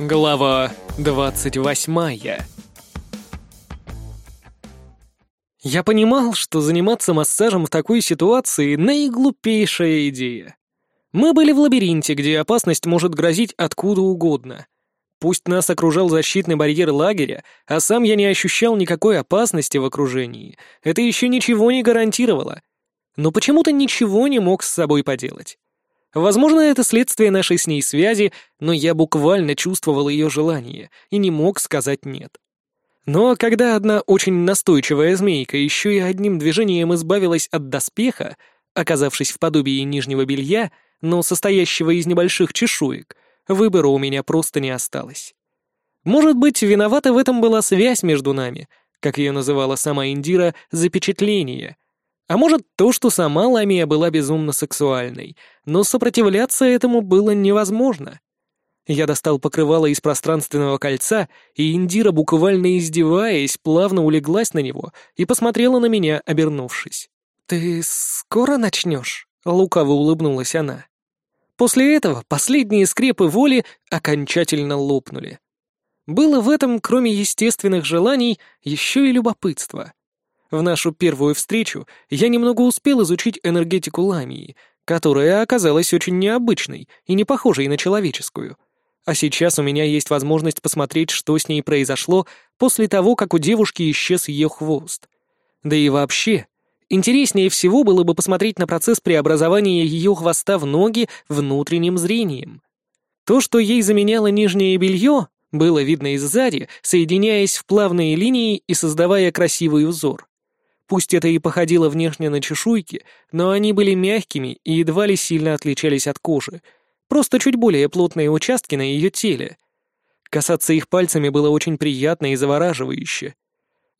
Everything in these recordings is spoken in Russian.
Глава двадцать восьмая Я понимал, что заниматься массажем в такой ситуации — наиглупейшая идея. Мы были в лабиринте, где опасность может грозить откуда угодно. Пусть нас окружал защитный барьер лагеря, а сам я не ощущал никакой опасности в окружении, это еще ничего не гарантировало. Но почему-то ничего не мог с собой поделать. Возможно, это следствие нашей с ней связи, но я буквально чувствовал ее желание и не мог сказать «нет». Но когда одна очень настойчивая змейка еще и одним движением избавилась от доспеха, оказавшись в подобии нижнего белья, но состоящего из небольших чешуек, выбора у меня просто не осталось. Может быть, виновата в этом была связь между нами, как ее называла сама Индира, запечатление, а может, то, что сама Ламия была безумно сексуальной, но сопротивляться этому было невозможно. Я достал покрывало из пространственного кольца, и Индира, буквально издеваясь, плавно улеглась на него и посмотрела на меня, обернувшись. «Ты скоро начнешь?» — лукаво улыбнулась она. После этого последние скрепы воли окончательно лопнули. Было в этом, кроме естественных желаний, еще и любопытство — в нашу первую встречу я немного успел изучить энергетику ламии, которая оказалась очень необычной и не похожей на человеческую. А сейчас у меня есть возможность посмотреть, что с ней произошло после того, как у девушки исчез ее хвост. Да и вообще, интереснее всего было бы посмотреть на процесс преобразования ее хвоста в ноги внутренним зрением. То, что ей заменяло нижнее белье, было видно и сзади, соединяясь в плавные линии и создавая красивый узор. Пусть это и походило внешне на чешуйки, но они были мягкими и едва ли сильно отличались от кожи, просто чуть более плотные участки на ее теле. Касаться их пальцами было очень приятно и завораживающе.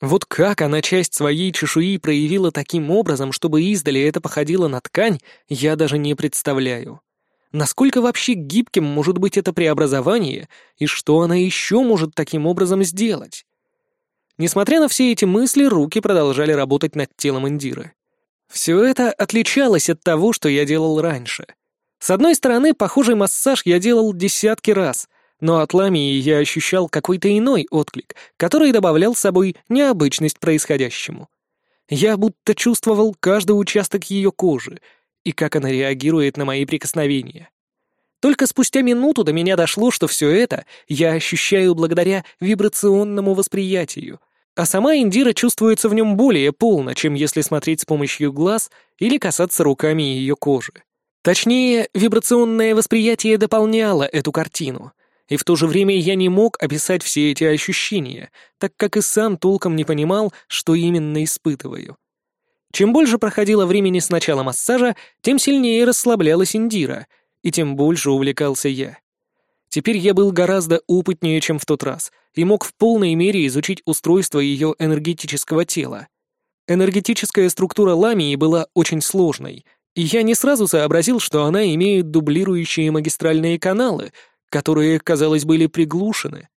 Вот как она часть своей чешуи проявила таким образом, чтобы издали это походило на ткань, я даже не представляю. Насколько вообще гибким может быть это преобразование, и что она еще может таким образом сделать? Несмотря на все эти мысли, руки продолжали работать над телом Индиры. Все это отличалось от того, что я делал раньше. С одной стороны, похожий массаж я делал десятки раз, но от ламии я ощущал какой-то иной отклик, который добавлял с собой необычность происходящему. Я будто чувствовал каждый участок ее кожи и как она реагирует на мои прикосновения. Только спустя минуту до меня дошло, что все это я ощущаю благодаря вибрационному восприятию — а сама Индира чувствуется в нем более полно, чем если смотреть с помощью глаз или касаться руками ее кожи. Точнее, вибрационное восприятие дополняло эту картину, и в то же время я не мог описать все эти ощущения, так как и сам толком не понимал, что именно испытываю. Чем больше проходило времени с начала массажа, тем сильнее расслаблялась Индира, и тем больше увлекался я. Теперь я был гораздо опытнее, чем в тот раз, и мог в полной мере изучить устройство ее энергетического тела. Энергетическая структура ламии была очень сложной, и я не сразу сообразил, что она имеет дублирующие магистральные каналы, которые, казалось, были приглушены.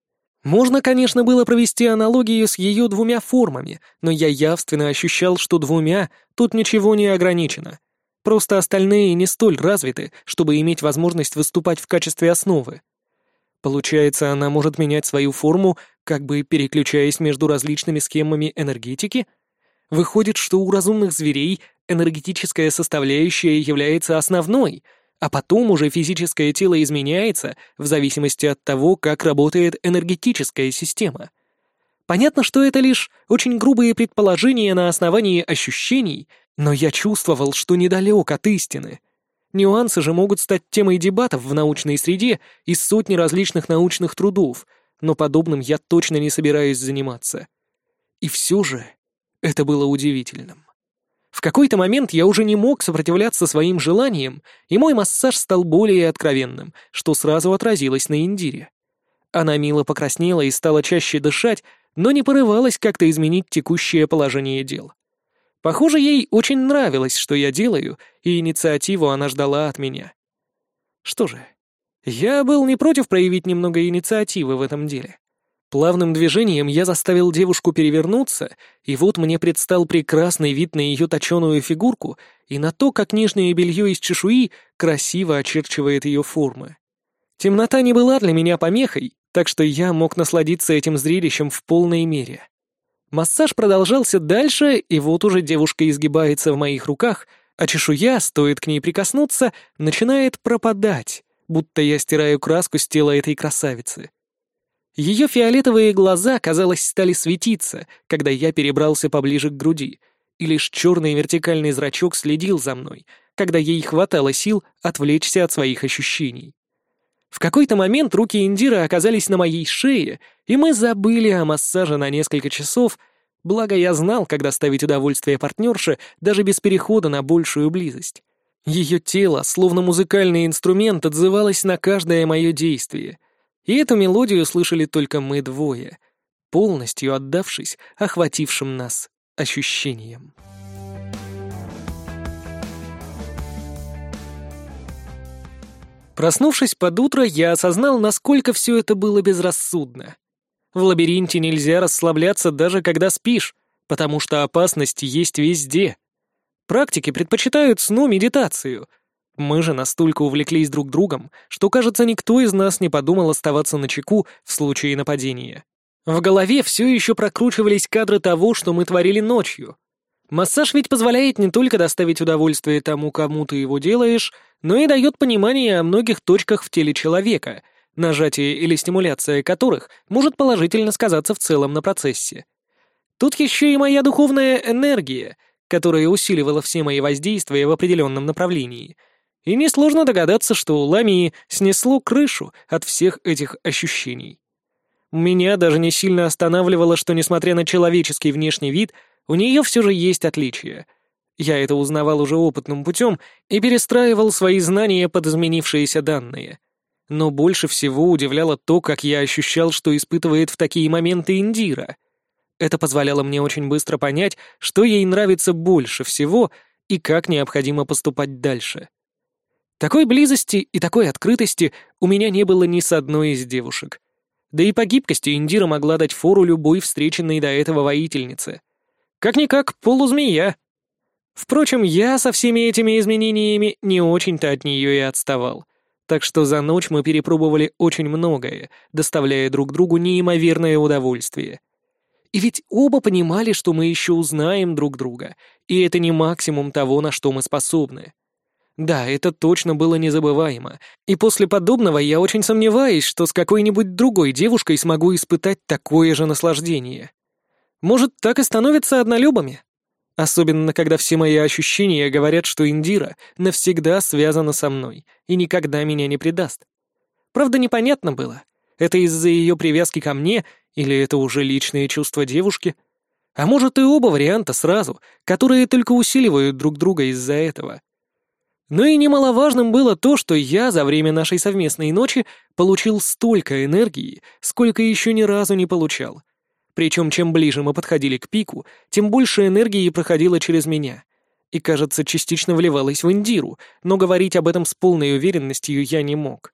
Можно, конечно, было провести аналогию с ее двумя формами, но я явственно ощущал, что двумя тут ничего не ограничено. Просто остальные не столь развиты, чтобы иметь возможность выступать в качестве основы. Получается, она может менять свою форму, как бы переключаясь между различными схемами энергетики? Выходит, что у разумных зверей энергетическая составляющая является основной, а потом уже физическое тело изменяется в зависимости от того, как работает энергетическая система. Понятно, что это лишь очень грубые предположения на основании ощущений, но я чувствовал, что недалек от истины — Нюансы же могут стать темой дебатов в научной среде из сотни различных научных трудов, но подобным я точно не собираюсь заниматься. И все же это было удивительным. В какой-то момент я уже не мог сопротивляться своим желаниям, и мой массаж стал более откровенным, что сразу отразилось на Индире. Она мило покраснела и стала чаще дышать, но не порывалась как-то изменить текущее положение дел. Похоже, ей очень нравилось, что я делаю, и инициативу она ждала от меня. Что же, я был не против проявить немного инициативы в этом деле. Плавным движением я заставил девушку перевернуться, и вот мне предстал прекрасный вид на ее точеную фигурку и на то, как нижнее белье из чешуи красиво очерчивает ее формы. Темнота не была для меня помехой, так что я мог насладиться этим зрелищем в полной мере. Массаж продолжался дальше, и вот уже девушка изгибается в моих руках, а чешуя, стоит к ней прикоснуться, начинает пропадать, будто я стираю краску с тела этой красавицы. Ее фиолетовые глаза, казалось, стали светиться, когда я перебрался поближе к груди, и лишь черный вертикальный зрачок следил за мной, когда ей хватало сил отвлечься от своих ощущений. В какой-то момент руки Индира оказались на моей шее, и мы забыли о массаже на несколько часов, благо я знал, когда ставить удовольствие партнерше даже без перехода на большую близость. Ее тело, словно музыкальный инструмент, отзывалось на каждое мое действие. И эту мелодию слышали только мы двое, полностью отдавшись охватившим нас ощущениям. Проснувшись под утро, я осознал, насколько все это было безрассудно. В лабиринте нельзя расслабляться даже когда спишь, потому что опасность есть везде. Практики предпочитают сну медитацию. Мы же настолько увлеклись друг другом, что, кажется, никто из нас не подумал оставаться на чеку в случае нападения. В голове все еще прокручивались кадры того, что мы творили ночью. Массаж ведь позволяет не только доставить удовольствие тому, кому ты его делаешь, но и дает понимание о многих точках в теле человека, нажатие или стимуляция которых может положительно сказаться в целом на процессе. Тут еще и моя духовная энергия, которая усиливала все мои воздействия в определенном направлении. И несложно догадаться, что у Ламии снесло крышу от всех этих ощущений. Меня даже не сильно останавливало, что, несмотря на человеческий внешний вид, у нее все же есть отличия — я это узнавал уже опытным путем и перестраивал свои знания под изменившиеся данные. Но больше всего удивляло то, как я ощущал, что испытывает в такие моменты Индира. Это позволяло мне очень быстро понять, что ей нравится больше всего и как необходимо поступать дальше. Такой близости и такой открытости у меня не было ни с одной из девушек. Да и по гибкости Индира могла дать фору любой встреченной до этого воительнице. Как-никак полузмея, Впрочем, я со всеми этими изменениями не очень-то от нее и отставал. Так что за ночь мы перепробовали очень многое, доставляя друг другу неимоверное удовольствие. И ведь оба понимали, что мы еще узнаем друг друга, и это не максимум того, на что мы способны. Да, это точно было незабываемо, и после подобного я очень сомневаюсь, что с какой-нибудь другой девушкой смогу испытать такое же наслаждение. Может, так и становятся однолюбами? Особенно, когда все мои ощущения говорят, что Индира навсегда связана со мной и никогда меня не предаст. Правда, непонятно было, это из-за ее привязки ко мне или это уже личные чувства девушки. А может и оба варианта сразу, которые только усиливают друг друга из-за этого. Но и немаловажным было то, что я за время нашей совместной ночи получил столько энергии, сколько еще ни разу не получал — причем, чем ближе мы подходили к пику, тем больше энергии проходило через меня. И, кажется, частично вливалась в Индиру, но говорить об этом с полной уверенностью я не мог.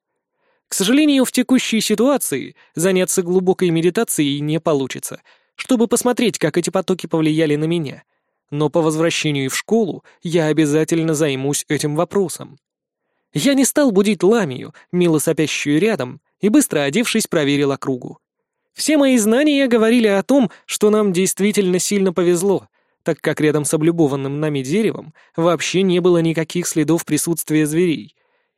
К сожалению, в текущей ситуации заняться глубокой медитацией не получится, чтобы посмотреть, как эти потоки повлияли на меня. Но по возвращению в школу я обязательно займусь этим вопросом. Я не стал будить Ламию, мило сопящую рядом, и быстро одевшись, проверил округу. Все мои знания говорили о том, что нам действительно сильно повезло, так как рядом с облюбованным нами деревом вообще не было никаких следов присутствия зверей.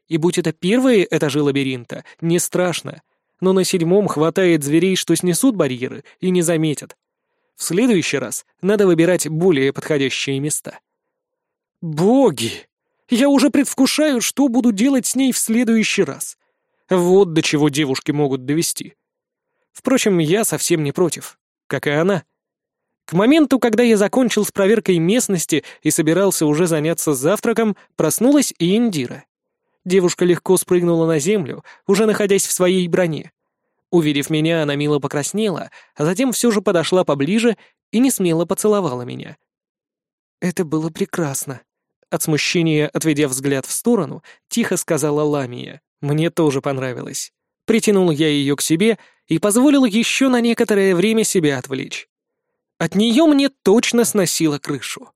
И будь это первые этажи лабиринта, не страшно. Но на седьмом хватает зверей, что снесут барьеры и не заметят. В следующий раз надо выбирать более подходящие места. Боги! Я уже предвкушаю, что буду делать с ней в следующий раз. Вот до чего девушки могут довести. Впрочем, я совсем не против, как и она. К моменту, когда я закончил с проверкой местности и собирался уже заняться завтраком, проснулась и Индира. Девушка легко спрыгнула на землю, уже находясь в своей броне. Увидев меня, она мило покраснела, а затем все же подошла поближе и не смело поцеловала меня. «Это было прекрасно», — от смущения, отведя взгляд в сторону, тихо сказала Ламия. «Мне тоже понравилось». Притянул я ее к себе и позволил еще на некоторое время себя отвлечь. От нее мне точно сносило крышу.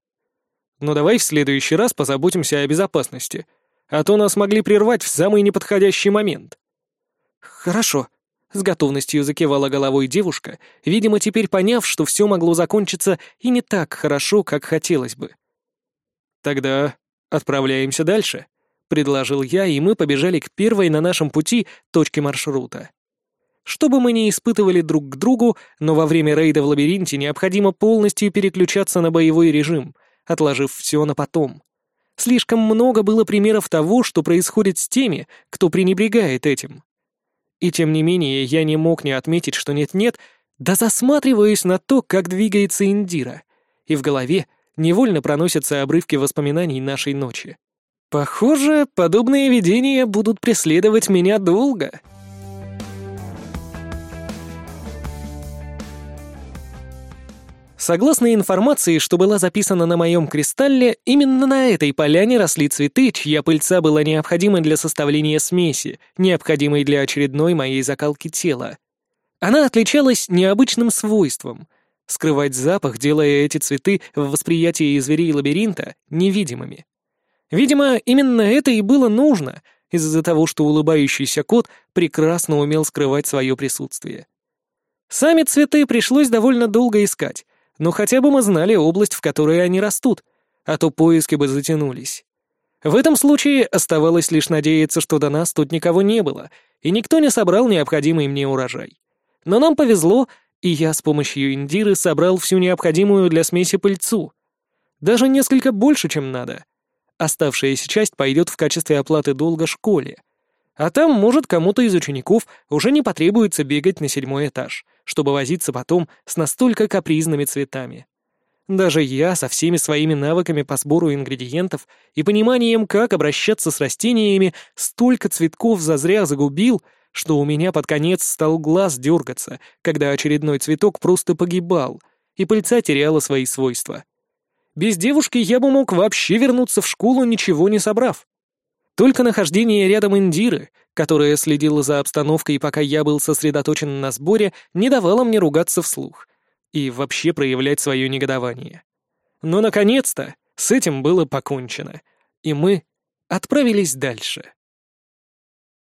Но давай в следующий раз позаботимся о безопасности, а то нас могли прервать в самый неподходящий момент. Хорошо. С готовностью закивала головой девушка, видимо, теперь поняв, что все могло закончиться и не так хорошо, как хотелось бы. «Тогда отправляемся дальше», — предложил я, и мы побежали к первой на нашем пути точке маршрута. Чтобы мы не испытывали друг к другу, но во время рейда в лабиринте необходимо полностью переключаться на боевой режим, отложив все на потом. Слишком много было примеров того, что происходит с теми, кто пренебрегает этим. И тем не менее, я не мог не отметить, что нет-нет, да засматриваюсь на то, как двигается Индира, и в голове невольно проносятся обрывки воспоминаний нашей ночи. Похоже, подобные видения будут преследовать меня долго. Согласно информации, что была записана на моем кристалле, именно на этой поляне росли цветы, чья пыльца была необходима для составления смеси, необходимой для очередной моей закалки тела. Она отличалась необычным свойством — скрывать запах, делая эти цветы в восприятии зверей лабиринта невидимыми. Видимо, именно это и было нужно, из-за того, что улыбающийся кот прекрасно умел скрывать свое присутствие. Сами цветы пришлось довольно долго искать, но хотя бы мы знали область, в которой они растут, а то поиски бы затянулись. В этом случае оставалось лишь надеяться, что до нас тут никого не было, и никто не собрал необходимый мне урожай. Но нам повезло, и я с помощью индиры собрал всю необходимую для смеси пыльцу. Даже несколько больше, чем надо. Оставшаяся часть пойдет в качестве оплаты долга школе. А там, может, кому-то из учеников уже не потребуется бегать на седьмой этаж, чтобы возиться потом с настолько капризными цветами. Даже я со всеми своими навыками по сбору ингредиентов и пониманием, как обращаться с растениями, столько цветков зазря загубил, что у меня под конец стал глаз дергаться, когда очередной цветок просто погибал, и пыльца теряла свои свойства. Без девушки я бы мог вообще вернуться в школу, ничего не собрав. Только нахождение рядом Индиры, которая следила за обстановкой, пока я был сосредоточен на сборе, не давало мне ругаться вслух и вообще проявлять свое негодование. Но, наконец-то, с этим было покончено, и мы отправились дальше.